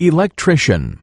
electrician.